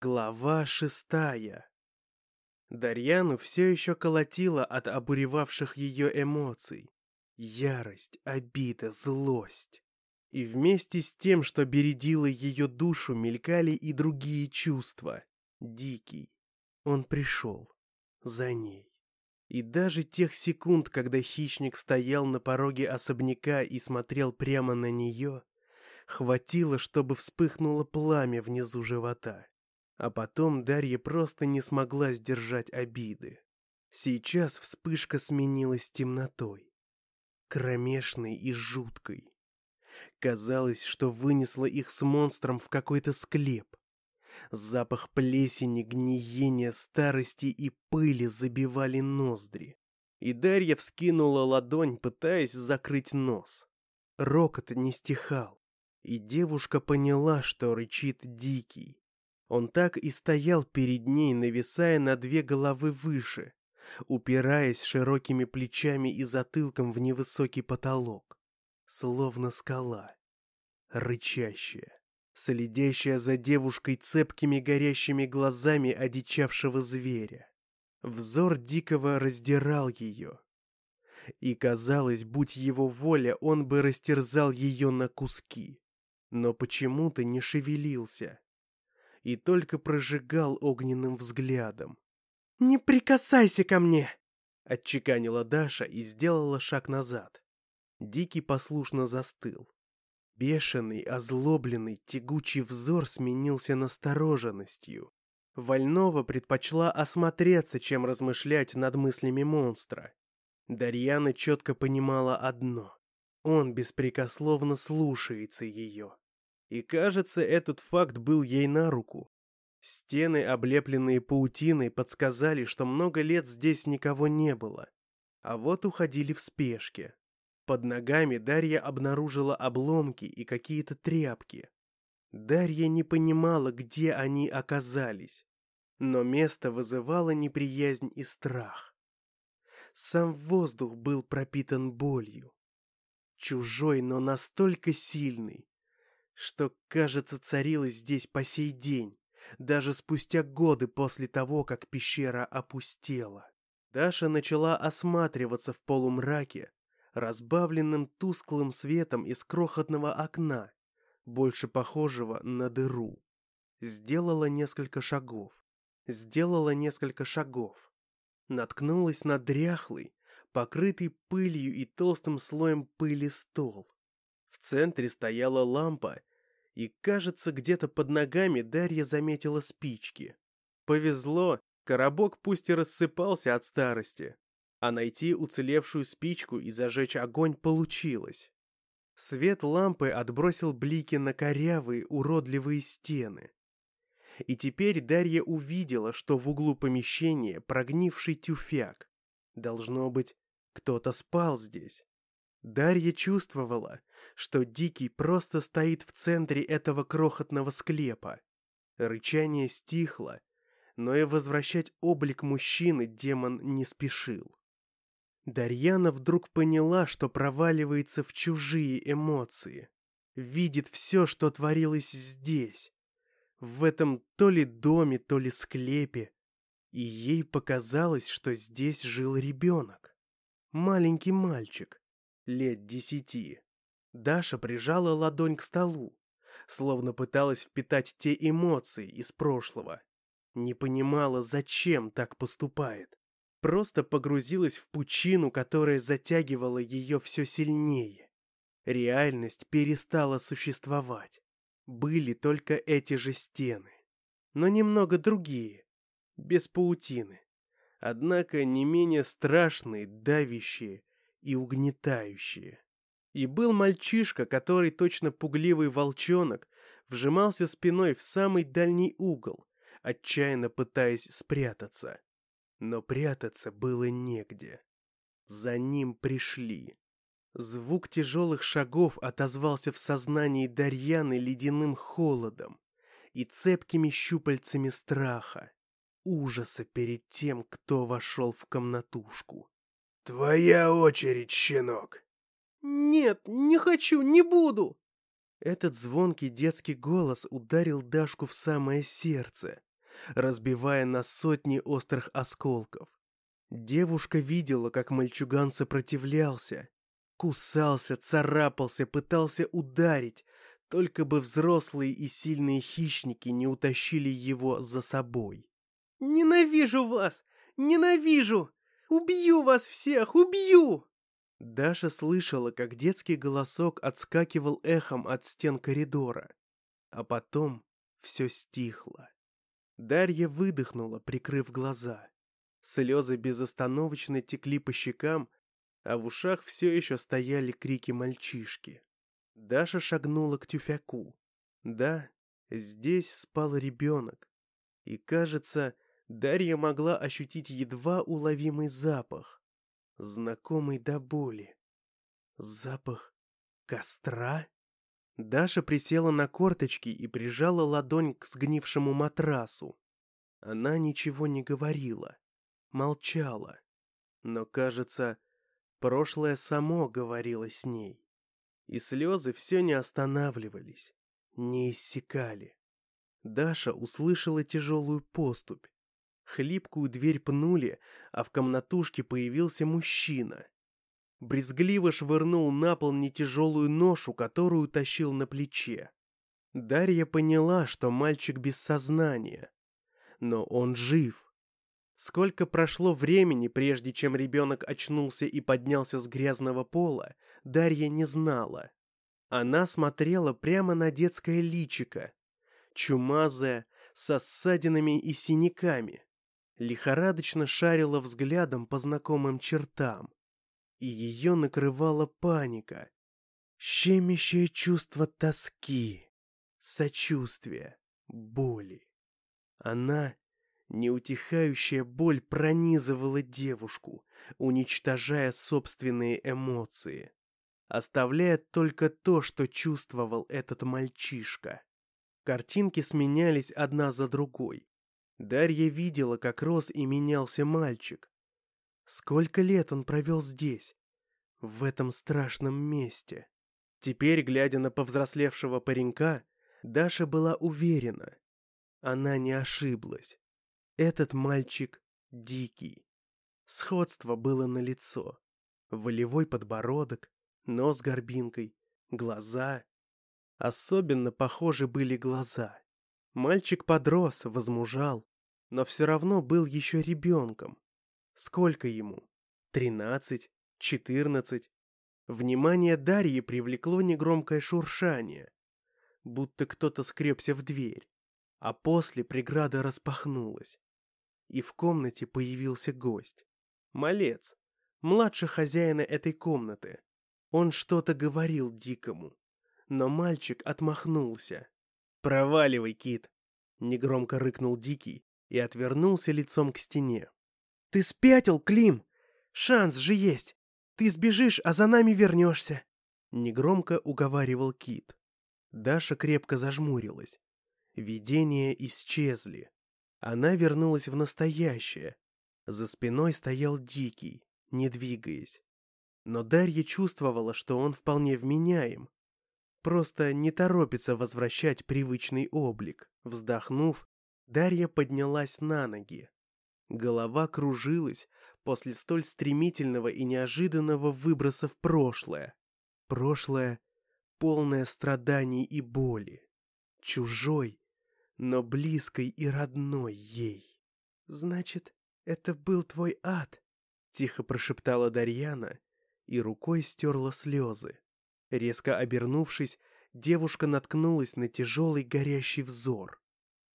Глава шестая. Дарьяну все еще колотило от обуревавших ее эмоций. Ярость, обида, злость. И вместе с тем, что бередило ее душу, мелькали и другие чувства. Дикий. Он пришел. За ней. И даже тех секунд, когда хищник стоял на пороге особняка и смотрел прямо на нее, хватило, чтобы вспыхнуло пламя внизу живота. А потом Дарья просто не смогла сдержать обиды. Сейчас вспышка сменилась темнотой. Кромешной и жуткой. Казалось, что вынесла их с монстром в какой-то склеп. Запах плесени, гниения, старости и пыли забивали ноздри. И Дарья вскинула ладонь, пытаясь закрыть нос. Рокот не стихал, и девушка поняла, что рычит дикий. Он так и стоял перед ней, нависая на две головы выше, упираясь широкими плечами и затылком в невысокий потолок, словно скала, рычащая, следящая за девушкой цепкими горящими глазами одичавшего зверя. Взор дикого раздирал ее. И казалось, будь его воля, он бы растерзал ее на куски. Но почему-то не шевелился и только прожигал огненным взглядом. «Не прикасайся ко мне!» — отчеканила Даша и сделала шаг назад. Дикий послушно застыл. Бешеный, озлобленный, тягучий взор сменился настороженностью. Вольнова предпочла осмотреться, чем размышлять над мыслями монстра. Дарьяна четко понимала одно — он беспрекословно слушается ее. И кажется, этот факт был ей на руку. Стены, облепленные паутиной, подсказали, что много лет здесь никого не было. А вот уходили в спешке. Под ногами Дарья обнаружила обломки и какие-то тряпки. Дарья не понимала, где они оказались, но место вызывало неприязнь и страх. Сам воздух был пропитан болью. Чужой, но настолько сильный, что, кажется, царилось здесь по сей день, даже спустя годы после того, как пещера опустела. Даша начала осматриваться в полумраке, разбавленным тусклым светом из крохотного окна, больше похожего на дыру. Сделала несколько шагов. Сделала несколько шагов. Наткнулась на дряхлый, покрытый пылью и толстым слоем пыли стол. В центре стояла лампа и, кажется, где-то под ногами Дарья заметила спички. Повезло, коробок пусть и рассыпался от старости, а найти уцелевшую спичку и зажечь огонь получилось. Свет лампы отбросил блики на корявые, уродливые стены. И теперь Дарья увидела, что в углу помещения прогнивший тюфяк. Должно быть, кто-то спал здесь. Дарья чувствовала, что Дикий просто стоит в центре этого крохотного склепа. Рычание стихло, но и возвращать облик мужчины демон не спешил. Дарьяна вдруг поняла, что проваливается в чужие эмоции. Видит все, что творилось здесь, в этом то ли доме, то ли склепе. И ей показалось, что здесь жил ребенок. Маленький мальчик, лет десяти. Даша прижала ладонь к столу, словно пыталась впитать те эмоции из прошлого. Не понимала, зачем так поступает. Просто погрузилась в пучину, которая затягивала ее все сильнее. Реальность перестала существовать. Были только эти же стены. Но немного другие, без паутины. Однако не менее страшные, давящие и угнетающие. И был мальчишка, который, точно пугливый волчонок, вжимался спиной в самый дальний угол, отчаянно пытаясь спрятаться. Но прятаться было негде. За ним пришли. Звук тяжелых шагов отозвался в сознании Дарьяны ледяным холодом и цепкими щупальцами страха, ужаса перед тем, кто вошел в комнатушку. «Твоя очередь, щенок!» «Нет, не хочу, не буду!» Этот звонкий детский голос ударил Дашку в самое сердце. разбивая на сотни острых осколков. Девушка видела, как мальчуган сопротивлялся, кусался, царапался, пытался ударить, только бы взрослые и сильные хищники не утащили его за собой. «Ненавижу вас! Ненавижу! Убью вас всех! Убью!» Даша слышала, как детский голосок отскакивал эхом от стен коридора. А потом все стихло. Дарья выдохнула, прикрыв глаза. Слезы безостановочно текли по щекам, а в ушах все еще стояли крики мальчишки. Даша шагнула к тюфяку. Да, здесь спал ребенок. И, кажется, Дарья могла ощутить едва уловимый запах знакомый до боли. Запах костра? Даша присела на корточки и прижала ладонь к сгнившему матрасу. Она ничего не говорила, молчала. Но, кажется, прошлое само говорило с ней. И слезы все не останавливались, не иссякали. Даша услышала тяжелую поступь. Хлипкую дверь пнули, а в комнатушке появился мужчина. Брезгливо швырнул на пол нетяжелую ношу, которую тащил на плече. Дарья поняла, что мальчик без сознания. Но он жив. Сколько прошло времени, прежде чем ребенок очнулся и поднялся с грязного пола, Дарья не знала. Она смотрела прямо на детское личико, чумазая, со ссадинами и синяками лихорадочно шарила взглядом по знакомым чертам, и ее накрывала паника, щемящее чувство тоски, сочувствия, боли. Она, неутихающая боль, пронизывала девушку, уничтожая собственные эмоции, оставляя только то, что чувствовал этот мальчишка. Картинки сменялись одна за другой, Дарья видела, как рос и менялся мальчик. Сколько лет он провел здесь, в этом страшном месте. Теперь, глядя на повзрослевшего паренька, Даша была уверена. Она не ошиблась. Этот мальчик дикий. Сходство было налицо. Волевой подбородок, нос горбинкой, глаза. Особенно похожи были глаза. Мальчик подрос, возмужал, но все равно был еще ребенком. Сколько ему? Тринадцать? Четырнадцать? Внимание Дарьи привлекло негромкое шуршание, будто кто-то скребся в дверь, а после преграда распахнулась, и в комнате появился гость. Малец, младший хозяина этой комнаты. Он что-то говорил дикому, но мальчик отмахнулся. «Проваливай, Кит!» — негромко рыкнул Дикий, и отвернулся лицом к стене. «Ты спятил, Клим! Шанс же есть! Ты сбежишь, а за нами вернешься!» Негромко уговаривал Кит. Даша крепко зажмурилась. Видения исчезли. Она вернулась в настоящее. За спиной стоял Дикий, не двигаясь. Но Дарья чувствовала, что он вполне вменяем. Просто не торопится возвращать привычный облик. Вздохнув, Дарья поднялась на ноги. Голова кружилась после столь стремительного и неожиданного выброса в прошлое. Прошлое, полное страданий и боли. Чужой, но близкой и родной ей. «Значит, это был твой ад?» — тихо прошептала Дарьяна и рукой стерла слезы. Резко обернувшись, девушка наткнулась на тяжелый горящий взор.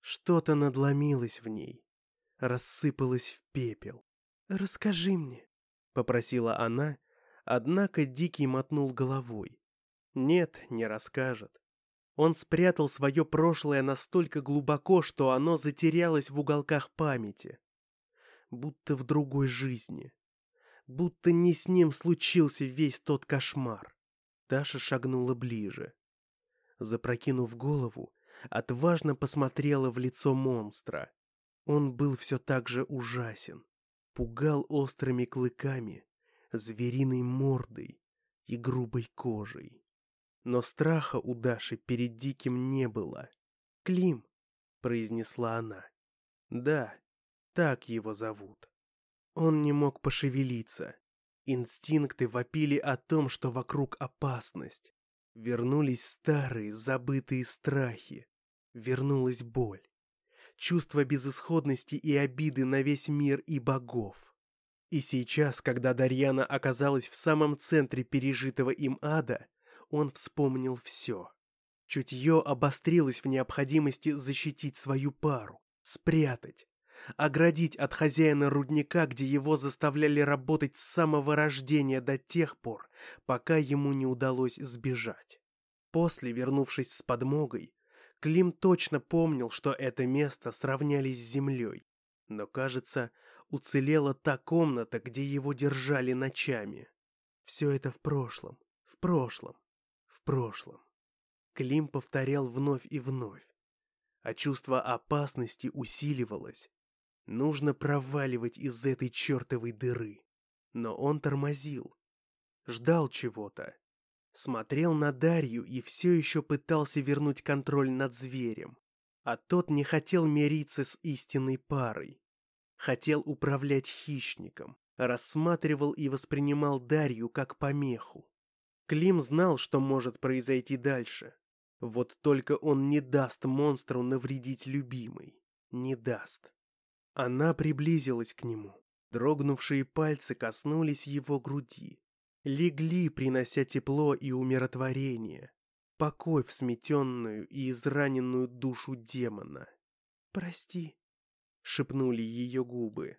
Что-то надломилось в ней, рассыпалось в пепел. «Расскажи мне», — попросила она, однако Дикий мотнул головой. «Нет, не расскажет. Он спрятал свое прошлое настолько глубоко, что оно затерялось в уголках памяти. Будто в другой жизни. Будто не с ним случился весь тот кошмар. Таша шагнула ближе. Запрокинув голову, отважно посмотрела в лицо монстра. Он был все так же ужасен, пугал острыми клыками, звериной мордой и грубой кожей. Но страха у Даши перед Диким не было. «Клим!» — произнесла она. Да, так его зовут. Он не мог пошевелиться. Инстинкты вопили о том, что вокруг опасность. Вернулись старые, забытые страхи. Вернулась боль. Чувство безысходности и обиды на весь мир и богов. И сейчас, когда Дарьяна оказалась в самом центре пережитого им ада, он вспомнил все. Чутье обострилось в необходимости защитить свою пару, спрятать, оградить от хозяина рудника, где его заставляли работать с самого рождения до тех пор, пока ему не удалось сбежать. После, вернувшись с подмогой, Клим точно помнил, что это место сравнялись с землей, но, кажется, уцелела та комната, где его держали ночами. Все это в прошлом, в прошлом, в прошлом. Клим повторял вновь и вновь, а чувство опасности усиливалось, Нужно проваливать из этой чертовой дыры. Но он тормозил. Ждал чего-то. Смотрел на Дарью и все еще пытался вернуть контроль над зверем. А тот не хотел мириться с истинной парой. Хотел управлять хищником. Рассматривал и воспринимал Дарью как помеху. Клим знал, что может произойти дальше. Вот только он не даст монстру навредить любимой. Не даст. Она приблизилась к нему. Дрогнувшие пальцы коснулись его груди. Легли, принося тепло и умиротворение. Покой в сметенную и израненную душу демона. «Прости», — шепнули ее губы.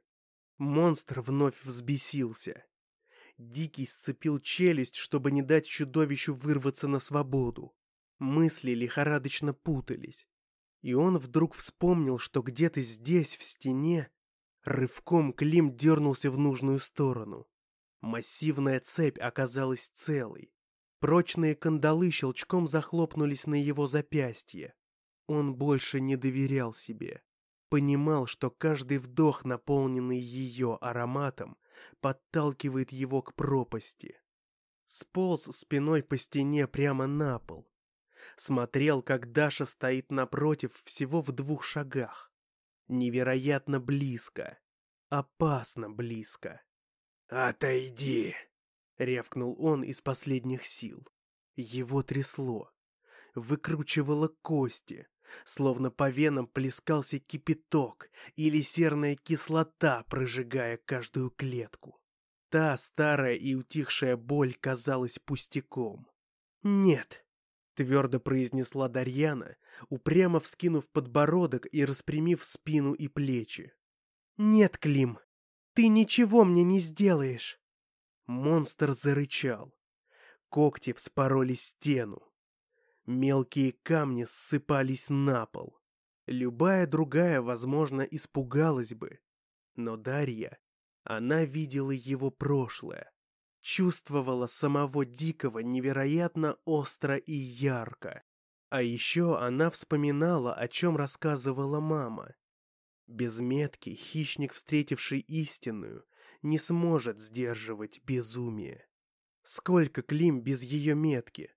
Монстр вновь взбесился. Дикий сцепил челюсть, чтобы не дать чудовищу вырваться на свободу. Мысли лихорадочно путались. И он вдруг вспомнил, что где-то здесь, в стене, рывком Клим дернулся в нужную сторону. Массивная цепь оказалась целой. Прочные кандалы щелчком захлопнулись на его запястье. Он больше не доверял себе. Понимал, что каждый вдох, наполненный ее ароматом, подталкивает его к пропасти. Сполз спиной по стене прямо на пол, смотрел, как Даша стоит напротив всего в двух шагах. Невероятно близко. Опасно близко. «Отойди!» — рявкнул он из последних сил. Его трясло. Выкручивало кости, словно по венам плескался кипяток или серная кислота, прожигая каждую клетку. Та старая и утихшая боль казалась пустяком. «Нет!» Твердо произнесла Дарьяна, упрямо вскинув подбородок и распрямив спину и плечи. «Нет, Клим, ты ничего мне не сделаешь!» Монстр зарычал. Когти вспороли стену. Мелкие камни ссыпались на пол. Любая другая, возможно, испугалась бы. Но Дарья, она видела его прошлое чувствовала самого Дикого невероятно остро и ярко. А еще она вспоминала, о чем рассказывала мама. Без метки хищник, встретивший истинную, не сможет сдерживать безумие. Сколько Клим без ее метки?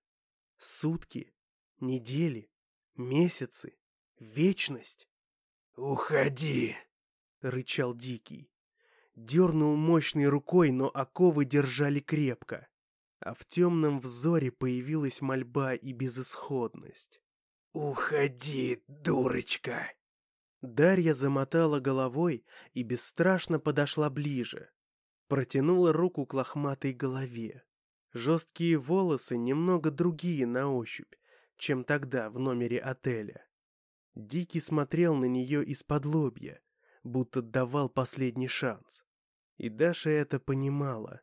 Сутки? Недели? Месяцы? Вечность? «Уходи!» — рычал Дикий. Дернул мощной рукой, но оковы держали крепко. А в темном взоре появилась мольба и безысходность. «Уходи, дурочка!» Дарья замотала головой и бесстрашно подошла ближе. Протянула руку к лохматой голове. Жесткие волосы немного другие на ощупь, чем тогда в номере отеля. Дикий смотрел на нее из-под лобья, будто давал последний шанс. И Даша это понимала.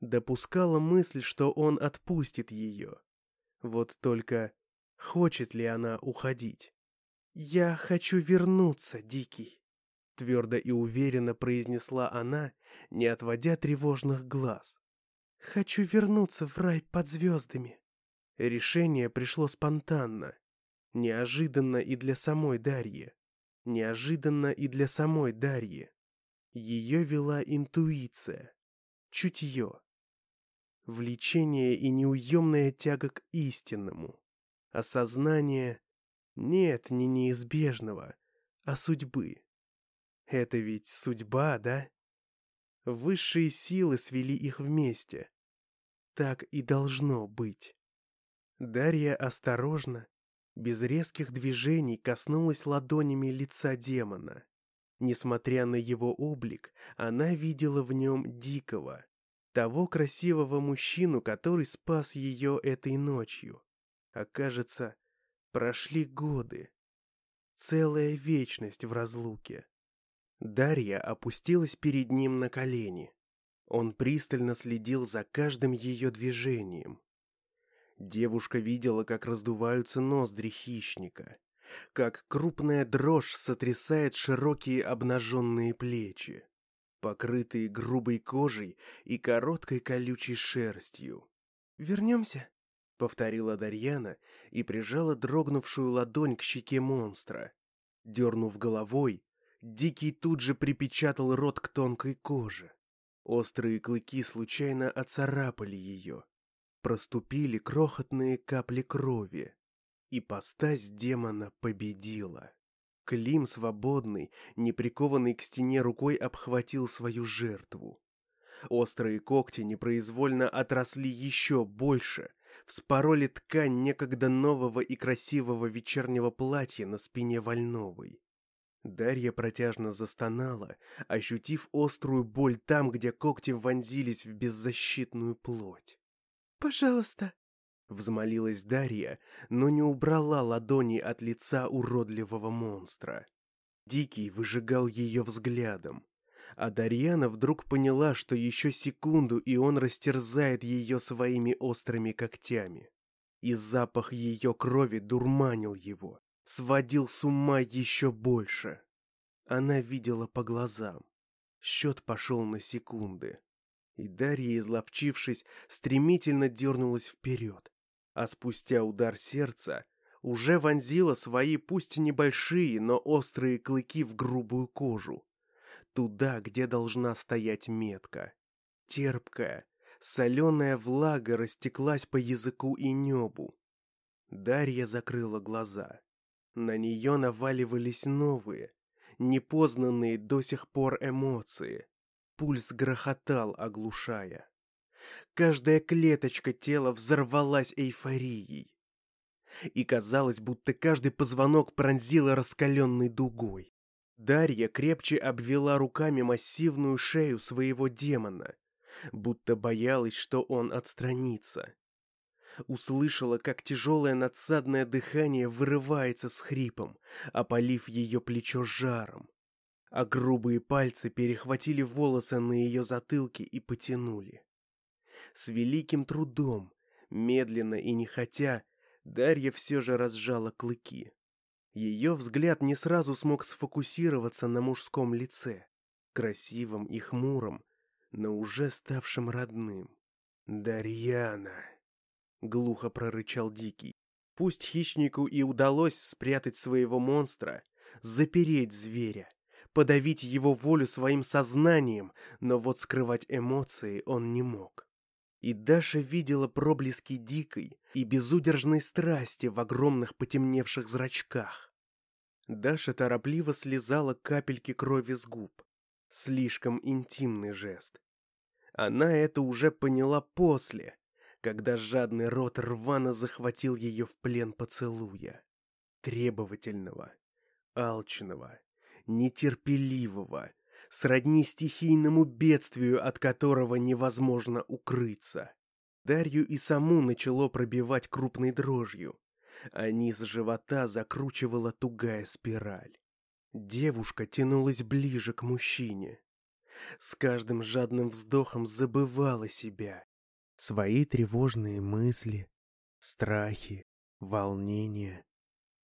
Допускала мысль, что он отпустит ее. Вот только хочет ли она уходить? «Я хочу вернуться, Дикий», — твердо и уверенно произнесла она, не отводя тревожных глаз. «Хочу вернуться в рай под звездами». Решение пришло спонтанно, неожиданно и для самой Дарьи. Неожиданно и для самой Дарьи. Ее вела интуиция, чутье, влечение и неуемная тяга к истинному, осознание, нет, не неизбежного, а судьбы. Это ведь судьба, да? Высшие силы свели их вместе. Так и должно быть. Дарья осторожно, без резких движений коснулась ладонями лица демона. Несмотря на его облик, она видела в нем дикого, того красивого мужчину, который спас ее этой ночью. А кажется, прошли годы. Целая вечность в разлуке. Дарья опустилась перед ним на колени. Он пристально следил за каждым ее движением. Девушка видела, как раздуваются ноздри хищника, как крупная дрожь сотрясает широкие обнаженные плечи, покрытые грубой кожей и короткой колючей шерстью. «Вернемся?» — повторила Дарьяна и прижала дрогнувшую ладонь к щеке монстра. Дернув головой, Дикий тут же припечатал рот к тонкой коже. Острые клыки случайно оцарапали ее, проступили крохотные капли крови. И постась демона победила. Клим свободный, не прикованный к стене рукой, обхватил свою жертву. Острые когти непроизвольно отросли еще больше, вспороли ткань некогда нового и красивого вечернего платья на спине Вольновой. Дарья протяжно застонала, ощутив острую боль там, где когти вонзились в беззащитную плоть. «Пожалуйста!» — взмолилась Дарья, но не убрала ладони от лица уродливого монстра. Дикий выжигал ее взглядом, а Дарьяна вдруг поняла, что еще секунду, и он растерзает ее своими острыми когтями. И запах ее крови дурманил его, сводил с ума еще больше. Она видела по глазам. Счет пошел на секунды и Дарья, изловчившись, стремительно дернулась вперед, а спустя удар сердца уже вонзила свои, пусть небольшие, но острые клыки в грубую кожу, туда, где должна стоять метка. Терпкая, соленая влага растеклась по языку и небу. Дарья закрыла глаза. На нее наваливались новые, непознанные до сих пор эмоции. Пульс грохотал, оглушая. Каждая клеточка тела взорвалась эйфорией. И казалось, будто каждый позвонок пронзила раскаленной дугой. Дарья крепче обвела руками массивную шею своего демона, будто боялась, что он отстранится. Услышала, как тяжелое надсадное дыхание вырывается с хрипом, опалив ее плечо жаром а грубые пальцы перехватили волосы на ее затылке и потянули. С великим трудом, медленно и нехотя, Дарья все же разжала клыки. Ее взгляд не сразу смог сфокусироваться на мужском лице, красивом и хмуром, но уже ставшем родным. «Дарьяна!» — глухо прорычал Дикий. Пусть хищнику и удалось спрятать своего монстра, запереть зверя, подавить его волю своим сознанием, но вот скрывать эмоции он не мог. И Даша видела проблески дикой и безудержной страсти в огромных потемневших зрачках. Даша торопливо слезала капельки крови с губ. Слишком интимный жест. Она это уже поняла после, когда жадный рот рвано захватил ее в плен поцелуя. Требовательного, алчного, нетерпеливого, сродни стихийному бедствию, от которого невозможно укрыться. Дарью и саму начало пробивать крупной дрожью, а низ живота закручивала тугая спираль. Девушка тянулась ближе к мужчине. С каждым жадным вздохом забывала себя, свои тревожные мысли, страхи, волнения.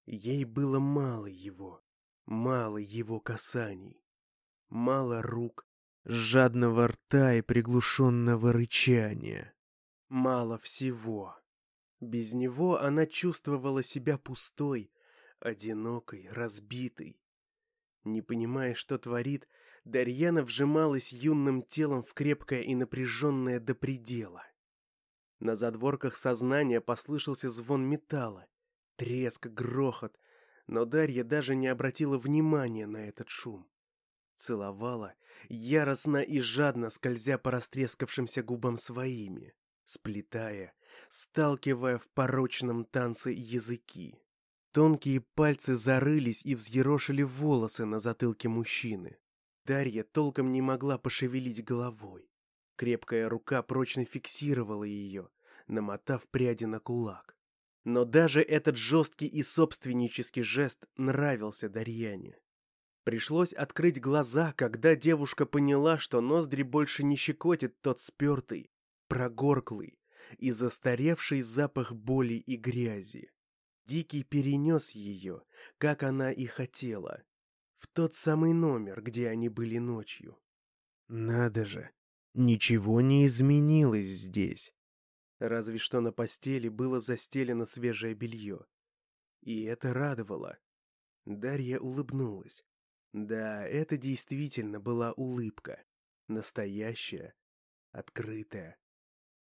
Ей было мало его. Мало его касаний, мало рук, жадного рта и приглушенного рычания. Мало всего. Без него она чувствовала себя пустой, одинокой, разбитой. Не понимая, что творит, Дарьяна вжималась юным телом в крепкое и напряженное до предела. На задворках сознания послышался звон металла, треск, грохот, но Дарья даже не обратила внимания на этот шум. Целовала, яростно и жадно скользя по растрескавшимся губам своими, сплетая, сталкивая в порочном танце языки. Тонкие пальцы зарылись и взъерошили волосы на затылке мужчины. Дарья толком не могла пошевелить головой. Крепкая рука прочно фиксировала ее, намотав пряди на кулак. Но даже этот жесткий и собственнический жест нравился Дарьяне. Пришлось открыть глаза, когда девушка поняла, что ноздри больше не щекотит тот спертый, прогорклый и застаревший запах боли и грязи. Дикий перенес ее, как она и хотела, в тот самый номер, где они были ночью. Надо же, ничего не изменилось здесь. Разве что на постели было застелено свежее белье. И это радовало. Дарья улыбнулась. Да, это действительно была улыбка. Настоящая, открытая,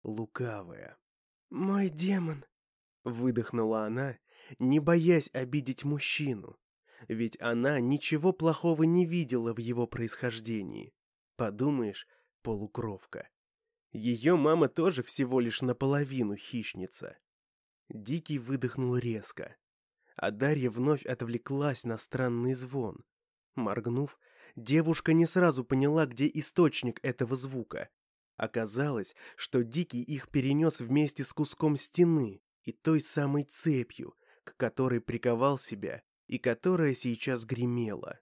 лукавая. «Мой демон!» — выдохнула она, не боясь обидеть мужчину. Ведь она ничего плохого не видела в его происхождении. Подумаешь, полукровка. Ее мама тоже всего лишь наполовину хищница. Дикий выдохнул резко. А Дарья вновь отвлеклась на странный звон. Моргнув, девушка не сразу поняла, где источник этого звука. Оказалось, что Дикий их перенес вместе с куском стены и той самой цепью, к которой приковал себя и которая сейчас гремела.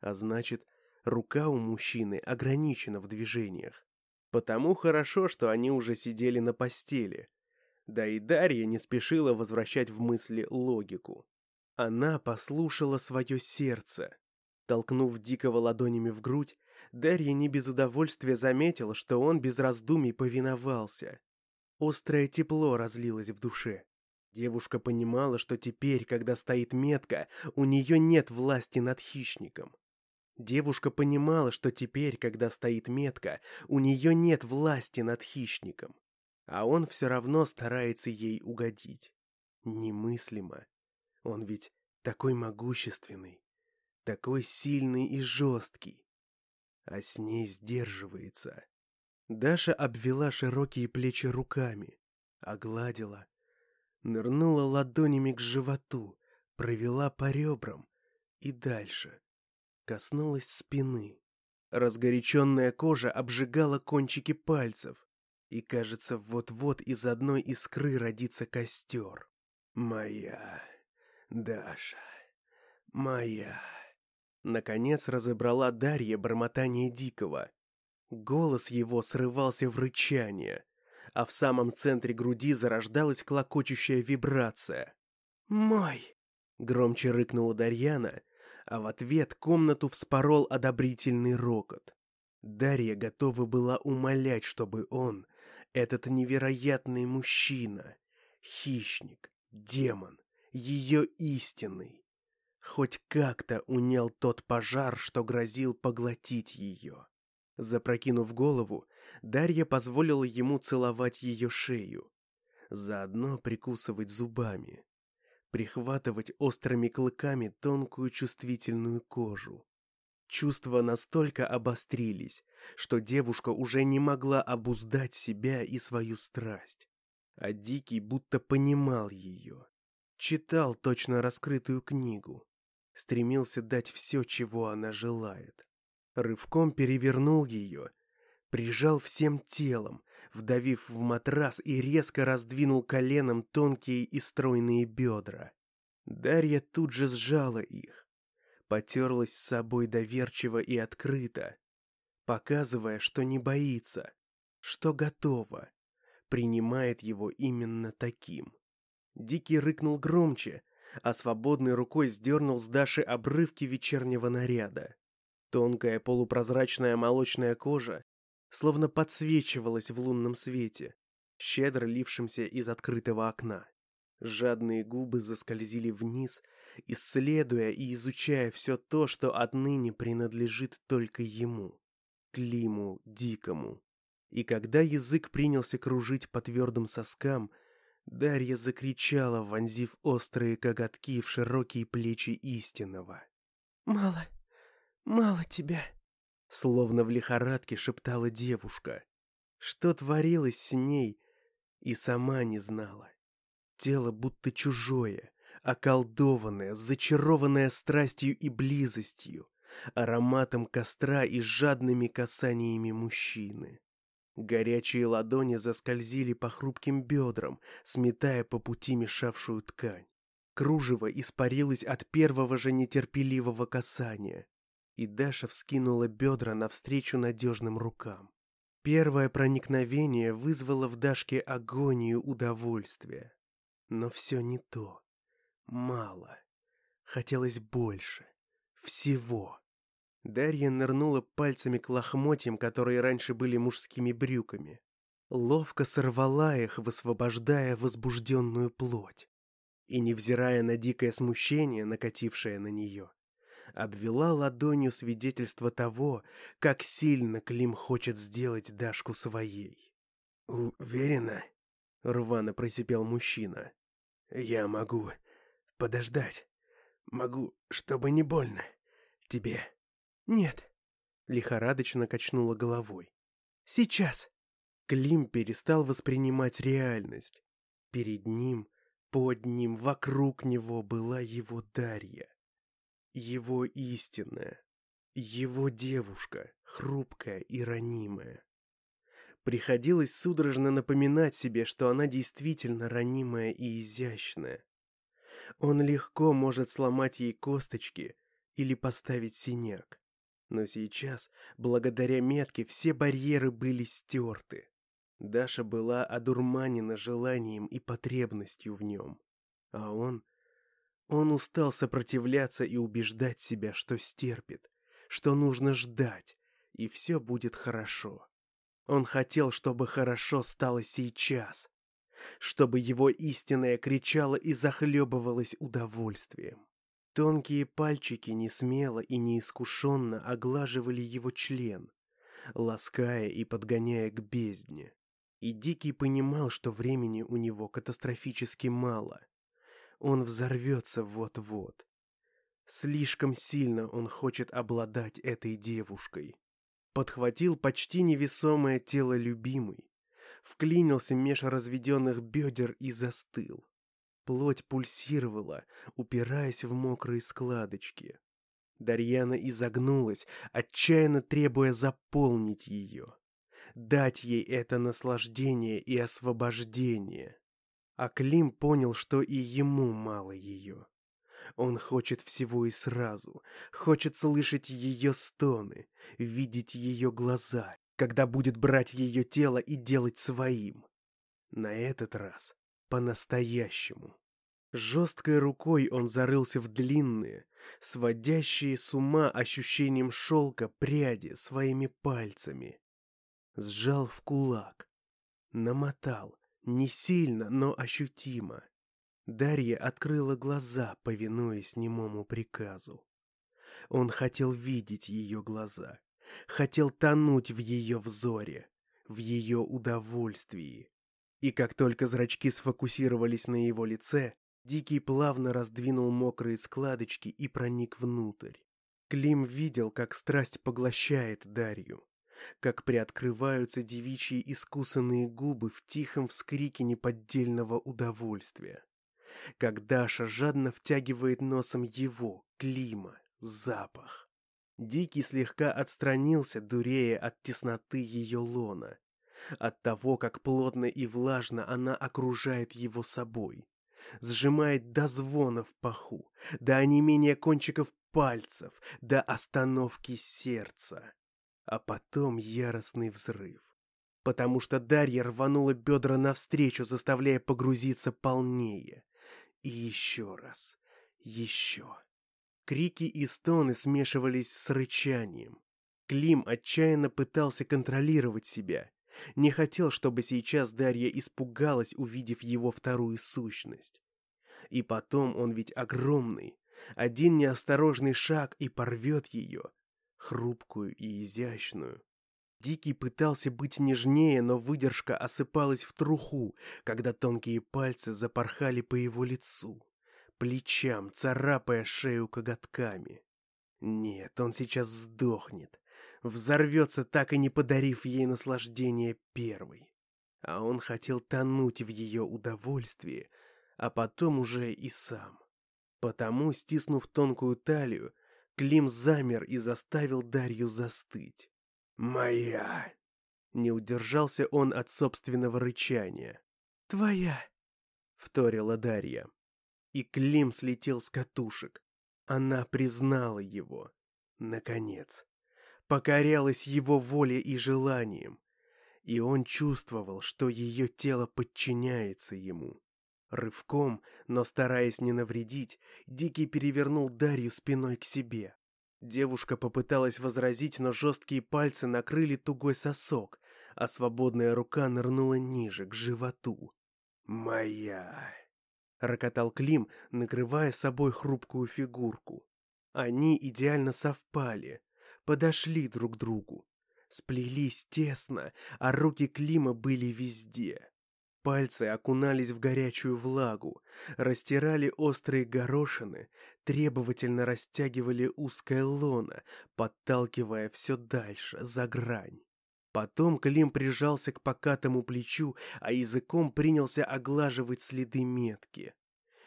А значит, рука у мужчины ограничена в движениях. Потому хорошо, что они уже сидели на постели. Да и Дарья не спешила возвращать в мысли логику. Она послушала свое сердце. Толкнув Дикого ладонями в грудь, Дарья не без удовольствия заметила, что он без раздумий повиновался. Острое тепло разлилось в душе. Девушка понимала, что теперь, когда стоит метка, у нее нет власти над хищником. Девушка понимала, что теперь, когда стоит метка, у нее нет власти над хищником, а он все равно старается ей угодить. Немыслимо. Он ведь такой могущественный, такой сильный и жесткий, а с ней сдерживается. Даша обвела широкие плечи руками, огладила, нырнула ладонями к животу, провела по ребрам и дальше коснулась спины. Разгоряченная кожа обжигала кончики пальцев, и, кажется, вот-вот из одной искры родится костер. «Моя, Даша, моя!» Наконец разобрала Дарья бормотание Дикого. Голос его срывался в рычание, а в самом центре груди зарождалась клокочущая вибрация. «Мой!» — громче рыкнула Дарьяна, а в ответ комнату вспорол одобрительный рокот. Дарья готова была умолять, чтобы он, этот невероятный мужчина, хищник, демон, ее истинный, хоть как-то унял тот пожар, что грозил поглотить ее. Запрокинув голову, Дарья позволила ему целовать ее шею, заодно прикусывать зубами прихватывать острыми клыками тонкую чувствительную кожу. Чувства настолько обострились, что девушка уже не могла обуздать себя и свою страсть. А Дикий будто понимал ее. Читал точно раскрытую книгу. Стремился дать все, чего она желает. Рывком перевернул ее, прижал всем телом, вдавив в матрас и резко раздвинул коленом тонкие и стройные бедра. Дарья тут же сжала их, потерлась с собой доверчиво и открыто, показывая, что не боится, что готова, принимает его именно таким. Дикий рыкнул громче, а свободной рукой сдернул с Даши обрывки вечернего наряда. Тонкая полупрозрачная молочная кожа словно подсвечивалась в лунном свете, щедро лившемся из открытого окна. Жадные губы заскользили вниз, исследуя и изучая все то, что отныне принадлежит только ему, Климу Дикому. И когда язык принялся кружить по твердым соскам, Дарья закричала, вонзив острые коготки в широкие плечи истинного. «Мало, мало тебя!» Словно в лихорадке шептала девушка. Что творилось с ней, и сама не знала. Тело будто чужое, околдованное, зачарованное страстью и близостью, ароматом костра и жадными касаниями мужчины. Горячие ладони заскользили по хрупким бедрам, сметая по пути мешавшую ткань. Кружево испарилось от первого же нетерпеливого касания, и Даша вскинула бедра навстречу надежным рукам. Первое проникновение вызвало в Дашке агонию удовольствия. Но все не то. Мало. Хотелось больше. Всего. Дарья нырнула пальцами к лохмотьям, которые раньше были мужскими брюками. Ловко сорвала их, высвобождая возбужденную плоть. И, невзирая на дикое смущение, накатившее на нее, обвела ладонью свидетельство того, как сильно Клим хочет сделать Дашку своей. «Уверена?» — рвано просипел мужчина. «Я могу подождать. Могу, чтобы не больно. Тебе». «Нет», — лихорадочно качнула головой. «Сейчас». Клим перестал воспринимать реальность. Перед ним, под ним, вокруг него была его Дарья. Его истинная. Его девушка, хрупкая и ранимая. Приходилось судорожно напоминать себе, что она действительно ранимая и изящная. Он легко может сломать ей косточки или поставить синяк. Но сейчас, благодаря метке, все барьеры были стерты. Даша была одурманена желанием и потребностью в нем. А он... Он устал сопротивляться и убеждать себя, что стерпит, что нужно ждать, и все будет хорошо. Он хотел, чтобы хорошо стало сейчас, чтобы его истинное кричало и захлебывалось удовольствием. Тонкие пальчики несмело и неискушенно оглаживали его член, лаская и подгоняя к бездне. И Дикий понимал, что времени у него катастрофически мало. Он взорвется вот-вот. Слишком сильно он хочет обладать этой девушкой. Подхватил почти невесомое тело любимой, вклинился меж разведенных бедер и застыл. Плоть пульсировала, упираясь в мокрые складочки. Дарьяна изогнулась, отчаянно требуя заполнить ее. Дать ей это наслаждение и освобождение. А Клим понял, что и ему мало ее. Он хочет всего и сразу, хочет слышать ее стоны, видеть ее глаза, когда будет брать ее тело и делать своим. На этот раз по-настоящему. Жесткой рукой он зарылся в длинные, сводящие с ума ощущением шелка пряди своими пальцами. Сжал в кулак. Намотал. Не сильно, но ощутимо. Дарья открыла глаза, повинуясь немому приказу. Он хотел видеть ее глаза, хотел тонуть в ее взоре, в ее удовольствии. И как только зрачки сфокусировались на его лице, Дикий плавно раздвинул мокрые складочки и проник внутрь. Клим видел, как страсть поглощает Дарью, как приоткрываются девичьи искусанные губы в тихом вскрике неподдельного удовольствия, как Даша жадно втягивает носом его, Клима, запах. Дикий слегка отстранился, дурея от тесноты ее лона, от того, как плотно и влажно она окружает его собой, сжимает до звона в паху, до онемения кончиков пальцев, до остановки сердца. А потом яростный взрыв. Потому что Дарья рванула бедра навстречу, заставляя погрузиться полнее. И еще раз. Еще. Крики и стоны смешивались с рычанием. Клим отчаянно пытался контролировать себя, не хотел, чтобы сейчас Дарья испугалась, увидев его вторую сущность. И потом он ведь огромный. Один неосторожный шаг и порвет ее, хрупкую и изящную. Дикий пытался быть нежнее, но выдержка осыпалась в труху, когда тонкие пальцы запорхали по его лицу, плечам, царапая шею коготками. Нет, он сейчас сдохнет, взорвется, так и не подарив ей наслаждение первой. А он хотел тонуть в ее удовольствии, а потом уже и сам. Потому, стиснув тонкую талию, Клим замер и заставил Дарью застыть. «Моя!» Не удержался он от собственного рычания. «Твоя!» — вторила Дарья. И Клим слетел с катушек. Она признала его. Наконец. Покорялась его воле и желаниям. И он чувствовал, что ее тело подчиняется ему. Рывком, но стараясь не навредить, Дикий перевернул Дарью спиной к себе. Девушка попыталась возразить, но жесткие пальцы накрыли тугой сосок, а свободная рука нырнула ниже, к животу. «Моя!» — рокотал Клим, накрывая собой хрупкую фигурку. Они идеально совпали, подошли друг к другу, сплелись тесно, а руки Клима были везде. Пальцы окунались в горячую влагу, растирали острые горошины, требовательно растягивали узкое лоно, подталкивая все дальше, за грань. Потом Клим прижался к покатому плечу, а языком принялся оглаживать следы метки.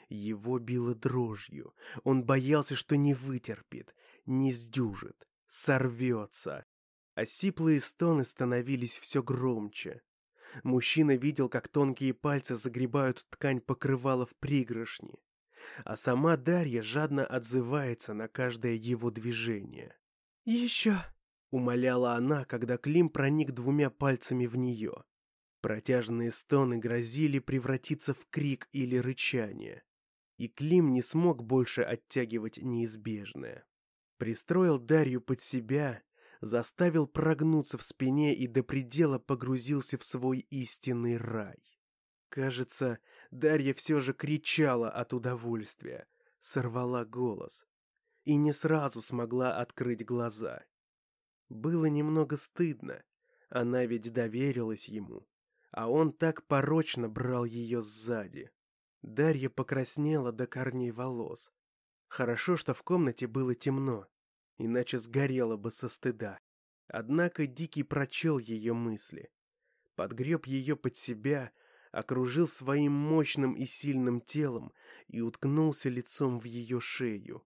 Его било дрожью. Он боялся, что не вытерпит, не сдюжит, сорвется. Осиплые стоны становились все громче. Мужчина видел, как тонкие пальцы загребают ткань покрывала в пригоршни, а сама Дарья жадно отзывается на каждое его движение. «Еще!» — умоляла она, когда Клим проник двумя пальцами в нее. Протяжные стоны грозили превратиться в крик или рычание, и Клим не смог больше оттягивать неизбежное. Пристроил Дарью под себя заставил прогнуться в спине и до предела погрузился в свой истинный рай. Кажется, Дарья все же кричала от удовольствия, сорвала голос и не сразу смогла открыть глаза. Было немного стыдно, она ведь доверилась ему, а он так порочно брал ее сзади. Дарья покраснела до корней волос. Хорошо, что в комнате было темно, иначе сгорела бы со стыда. Однако Дикий прочел ее мысли. Подгреб ее под себя, окружил своим мощным и сильным телом и уткнулся лицом в ее шею.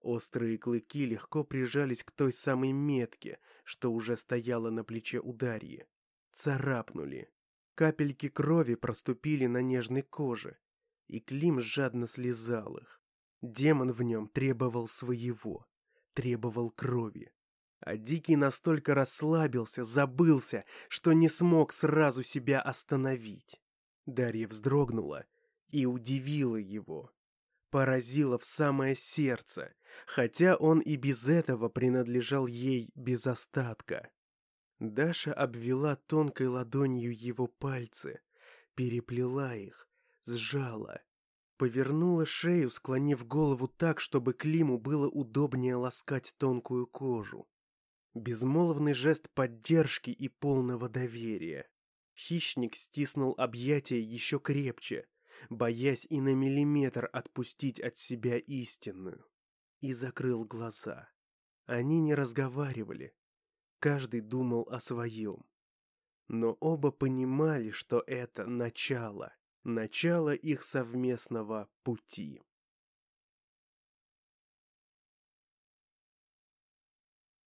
Острые клыки легко прижались к той самой метке, что уже стояла на плече у Дарьи. Царапнули. Капельки крови проступили на нежной коже, и Клим жадно слезал их. Демон в нем требовал своего требовал крови. А Дикий настолько расслабился, забылся, что не смог сразу себя остановить. Дарья вздрогнула и удивила его. Поразила в самое сердце, хотя он и без этого принадлежал ей без остатка. Даша обвела тонкой ладонью его пальцы, переплела их, сжала, Повернула шею, склонив голову так, чтобы Климу было удобнее ласкать тонкую кожу. Безмолвный жест поддержки и полного доверия. Хищник стиснул объятия еще крепче, боясь и на миллиметр отпустить от себя истинную. И закрыл глаза. Они не разговаривали. Каждый думал о своем. Но оба понимали, что это начало начало их совместного пути.